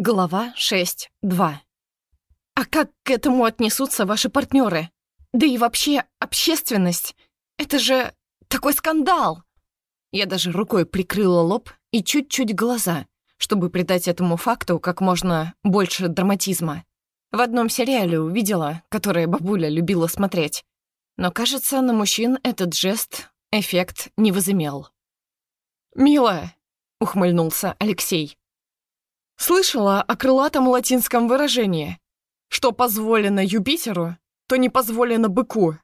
Глава 6.2. А как к этому отнесутся ваши партнеры? Да и вообще, общественность. Это же такой скандал. Я даже рукой прикрыла лоб и чуть-чуть глаза, чтобы придать этому факту как можно больше драматизма. В одном сериале увидела, которое бабуля любила смотреть. Но, кажется, на мужчин этот жест эффект не возымел. «Милая», — ухмыльнулся Алексей, Слышала о крылатом латинском выражении, что позволено Юпитеру, то не позволено быку.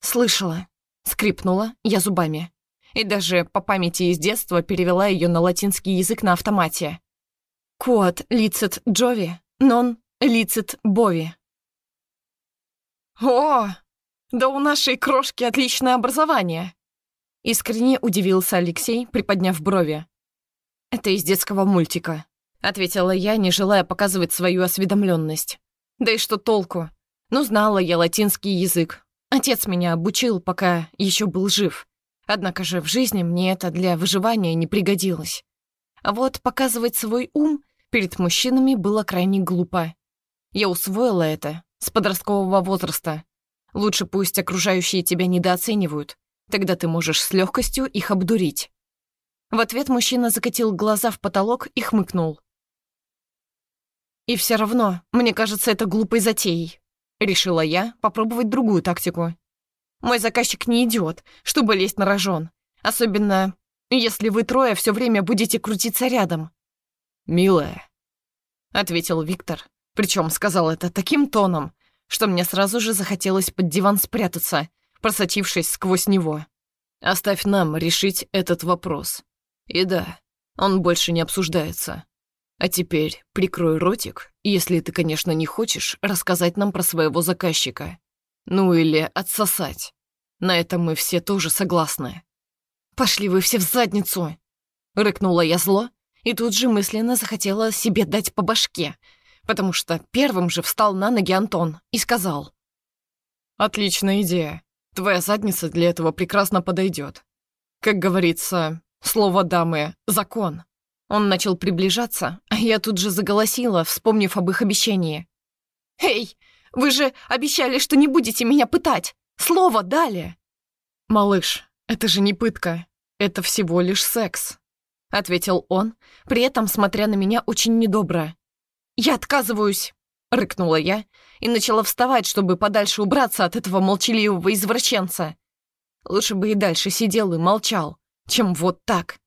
Слышала, скрипнула я зубами. И даже по памяти из детства перевела ее на латинский язык на автомате. Quod licet Джови, non licet бови. О, да у нашей крошки отличное образование. Искренне удивился Алексей, приподняв брови. Это из детского мультика ответила я, не желая показывать свою осведомленность. Да и что толку? Ну, знала я латинский язык. Отец меня обучил, пока еще был жив. Однако же в жизни мне это для выживания не пригодилось. А вот показывать свой ум перед мужчинами было крайне глупо. Я усвоила это с подросткового возраста. Лучше пусть окружающие тебя недооценивают, тогда ты можешь с легкостью их обдурить. В ответ мужчина закатил глаза в потолок и хмыкнул. И все равно, мне кажется, это глупой затеей. Решила я попробовать другую тактику. Мой заказчик не идиот, чтобы лезть на рожон. Особенно, если вы трое все время будете крутиться рядом. «Милая», — ответил Виктор, причем сказал это таким тоном, что мне сразу же захотелось под диван спрятаться, просочившись сквозь него. «Оставь нам решить этот вопрос. И да, он больше не обсуждается. А теперь прикрой ротик, если ты, конечно, не хочешь рассказать нам про своего заказчика. Ну или отсосать. На этом мы все тоже согласны. «Пошли вы все в задницу!» Рыкнула я зло и тут же мысленно захотела себе дать по башке, потому что первым же встал на ноги Антон и сказал. «Отличная идея. Твоя задница для этого прекрасно подойдет. Как говорится, слово дамы — закон». Он начал приближаться, а я тут же заголосила, вспомнив об их обещании. «Эй, вы же обещали, что не будете меня пытать! Слово дали!» «Малыш, это же не пытка, это всего лишь секс», — ответил он, при этом смотря на меня очень недобро. «Я отказываюсь!» — рыкнула я и начала вставать, чтобы подальше убраться от этого молчаливого извращенца. Лучше бы и дальше сидел и молчал, чем вот так.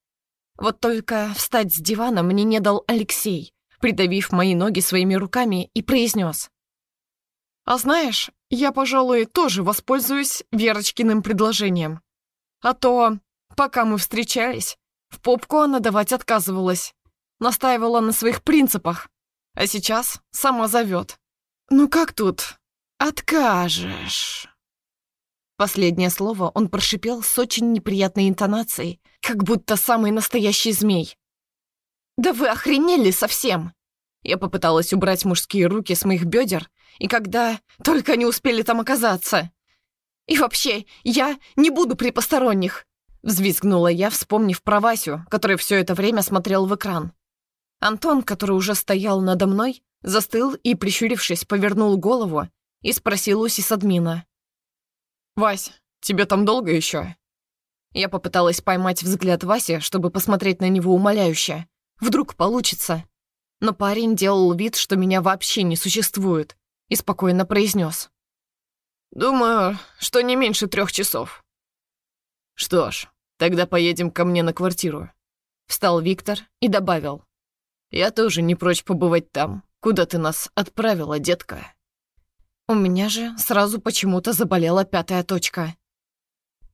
Вот только встать с дивана мне не дал Алексей, придавив мои ноги своими руками и произнес. «А знаешь, я, пожалуй, тоже воспользуюсь Верочкиным предложением. А то, пока мы встречались, в попку она давать отказывалась, настаивала на своих принципах, а сейчас сама зовет. Ну как тут откажешь?» Последнее слово он прошипел с очень неприятной интонацией, как будто самый настоящий змей. «Да вы охренели совсем!» Я попыталась убрать мужские руки с моих бедер, и когда только они успели там оказаться. «И вообще, я не буду при посторонних!» Взвизгнула я, вспомнив про Васю, который все это время смотрел в экран. Антон, который уже стоял надо мной, застыл и, прищурившись, повернул голову и спросил у сисадмина. «Вась, тебе там долго еще? Я попыталась поймать взгляд Васи, чтобы посмотреть на него умоляюще. Вдруг получится. Но парень делал вид, что меня вообще не существует, и спокойно произнес: «Думаю, что не меньше трех часов». «Что ж, тогда поедем ко мне на квартиру», — встал Виктор и добавил. «Я тоже не прочь побывать там, куда ты нас отправила, детка». У меня же сразу почему-то заболела пятая точка.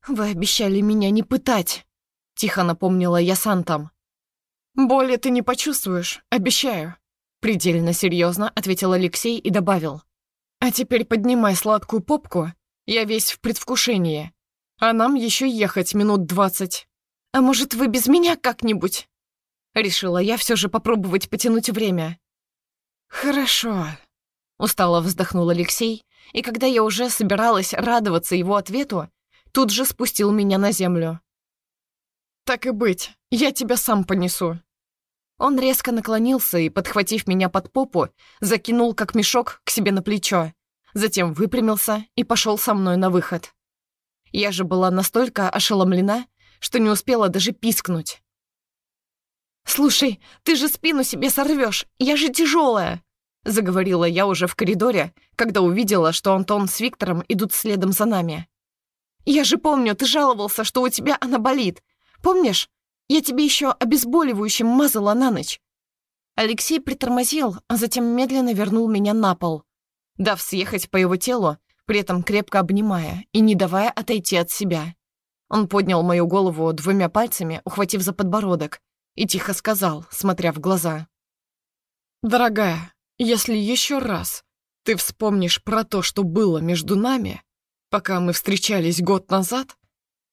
«Вы обещали меня не пытать», — тихо напомнила я Сантам. «Боли ты не почувствуешь, обещаю», — предельно серьезно ответил Алексей и добавил. «А теперь поднимай сладкую попку, я весь в предвкушении. А нам еще ехать минут двадцать. А может, вы без меня как-нибудь?» Решила я все же попробовать потянуть время. «Хорошо», Устало вздохнул Алексей, и когда я уже собиралась радоваться его ответу, тут же спустил меня на землю. «Так и быть, я тебя сам понесу». Он резко наклонился и, подхватив меня под попу, закинул как мешок к себе на плечо, затем выпрямился и пошел со мной на выход. Я же была настолько ошеломлена, что не успела даже пискнуть. «Слушай, ты же спину себе сорвешь, я же тяжелая!» Заговорила я уже в коридоре, когда увидела, что Антон с Виктором идут следом за нами. «Я же помню, ты жаловался, что у тебя она болит. Помнишь? Я тебе еще обезболивающим мазала на ночь». Алексей притормозил, а затем медленно вернул меня на пол, дав съехать по его телу, при этом крепко обнимая и не давая отойти от себя. Он поднял мою голову двумя пальцами, ухватив за подбородок, и тихо сказал, смотря в глаза. «Дорогая, если еще раз ты вспомнишь про то, что было между нами, пока мы встречались год назад,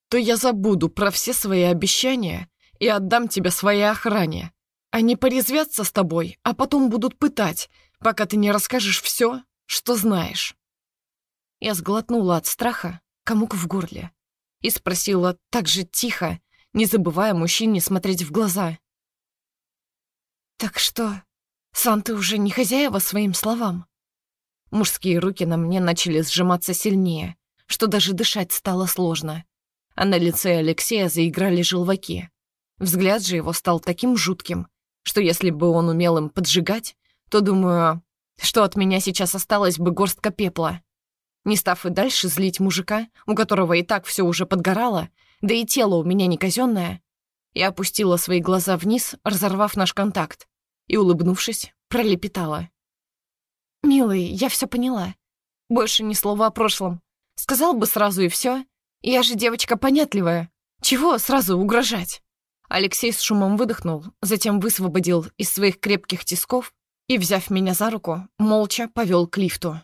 то я забуду про все свои обещания и отдам тебя своей охране. Они порезвятся с тобой, а потом будут пытать, пока ты не расскажешь все, что знаешь». Я сглотнула от страха, комок в горле, и спросила так же тихо, не забывая мужчине смотреть в глаза. «Так что, сам ты уже не хозяева своим словам?» Мужские руки на мне начали сжиматься сильнее, что даже дышать стало сложно, а на лице Алексея заиграли желваки. Взгляд же его стал таким жутким, что если бы он умел им поджигать, то, думаю, что от меня сейчас осталась бы горстка пепла. Не став и дальше злить мужика, у которого и так все уже подгорало, да и тело у меня не казенное, я опустила свои глаза вниз, разорвав наш контакт, и, улыбнувшись, пролепетала. «Милый, я все поняла. Больше ни слова о прошлом. Сказал бы сразу и все. Я же девочка понятливая. Чего сразу угрожать?» Алексей с шумом выдохнул, затем высвободил из своих крепких тисков и, взяв меня за руку, молча повел к лифту.